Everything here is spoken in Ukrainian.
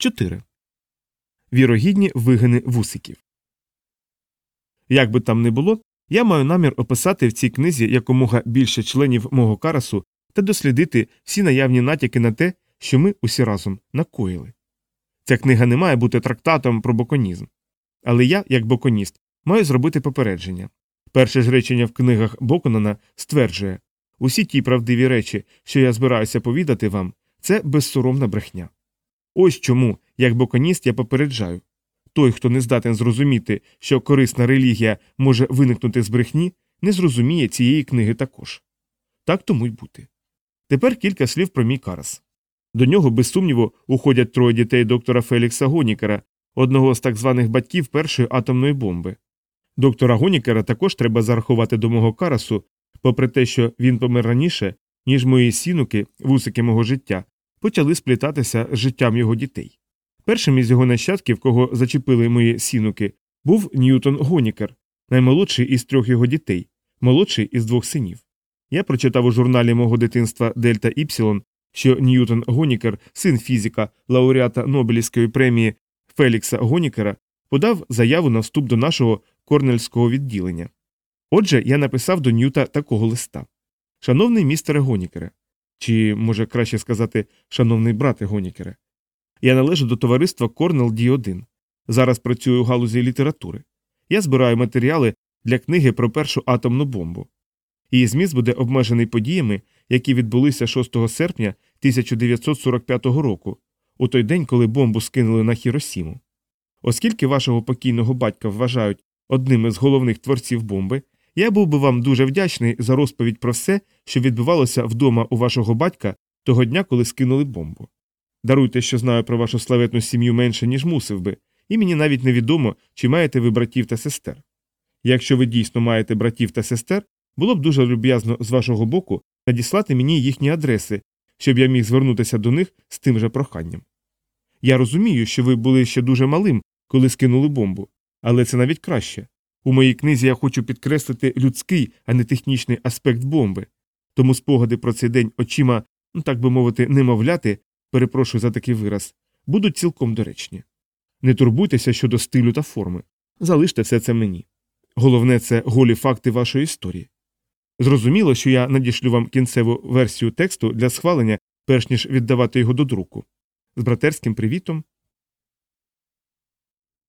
4. Вірогідні вигини вусиків. Як би там не було, я маю намір описати в цій книзі якомога більше членів мого карасу та дослідити всі наявні натяки на те, що ми усі разом накоїли. Ця книга не має бути трактатом про боконізм. Але я, як боконіст, маю зробити попередження. Перше ж речення в книгах Боконана стверджує усі ті правдиві речі, що я збираюся повідати вам, це безсоромна брехня. Ось чому, як боконіст, я попереджаю той, хто не здатен зрозуміти, що корисна релігія може виникнути з брехні, не зрозуміє цієї книги також. Так тому й бути. Тепер кілька слів про мій карас. До нього, без сумніву, уходять троє дітей доктора Фелікса Гонікера, одного з так званих батьків першої атомної бомби. Доктора Гонікера також треба зарахувати до мого карасу, попри те, що він помер раніше, ніж мої сінуки, вусики мого життя, почали сплітатися з життям його дітей. Першим із його нащадків, кого зачепили мої сінуки, був Ньютон Гонікер, наймолодший із трьох його дітей, молодший із двох синів. Я прочитав у журналі мого дитинства Дельта Іпсилон, що Ньютон Гонікер, син фізика, лауреата Нобелівської премії Фелікса Гонікера, подав заяву на вступ до нашого корнельського відділення. Отже, я написав до Ньюта такого листа Шановний містере Гонікере, чи, може краще сказати, шановний брате Гонікере, я належу до товариства Корнел Ді 1 Зараз працюю у галузі літератури. Я збираю матеріали для книги про першу атомну бомбу. Її зміст буде обмежений подіями, які відбулися 6 серпня 1945 року, у той день, коли бомбу скинули на Хіросіму. Оскільки вашого покійного батька вважають одним із головних творців бомби, я був би вам дуже вдячний за розповідь про все, що відбувалося вдома у вашого батька того дня, коли скинули бомбу. Даруйте, що знаю про вашу славетну сім'ю менше, ніж мусив би, і мені навіть невідомо, чи маєте ви братів та сестер. Якщо ви дійсно маєте братів та сестер, було б дуже люб'язно з вашого боку надіслати мені їхні адреси, щоб я міг звернутися до них з тим же проханням. Я розумію, що ви були ще дуже малим, коли скинули бомбу, але це навіть краще. У моїй книзі я хочу підкреслити людський, а не технічний аспект бомби, тому спогади про цей день очима, ну так би мовити, немовляти, перепрошую за такий вираз, будуть цілком доречні. Не турбуйтеся щодо стилю та форми. Залиште все це мені. Головне, це голі факти вашої історії. Зрозуміло, що я надішлю вам кінцеву версію тексту для схвалення, перш ніж віддавати його до друку. З братерським привітом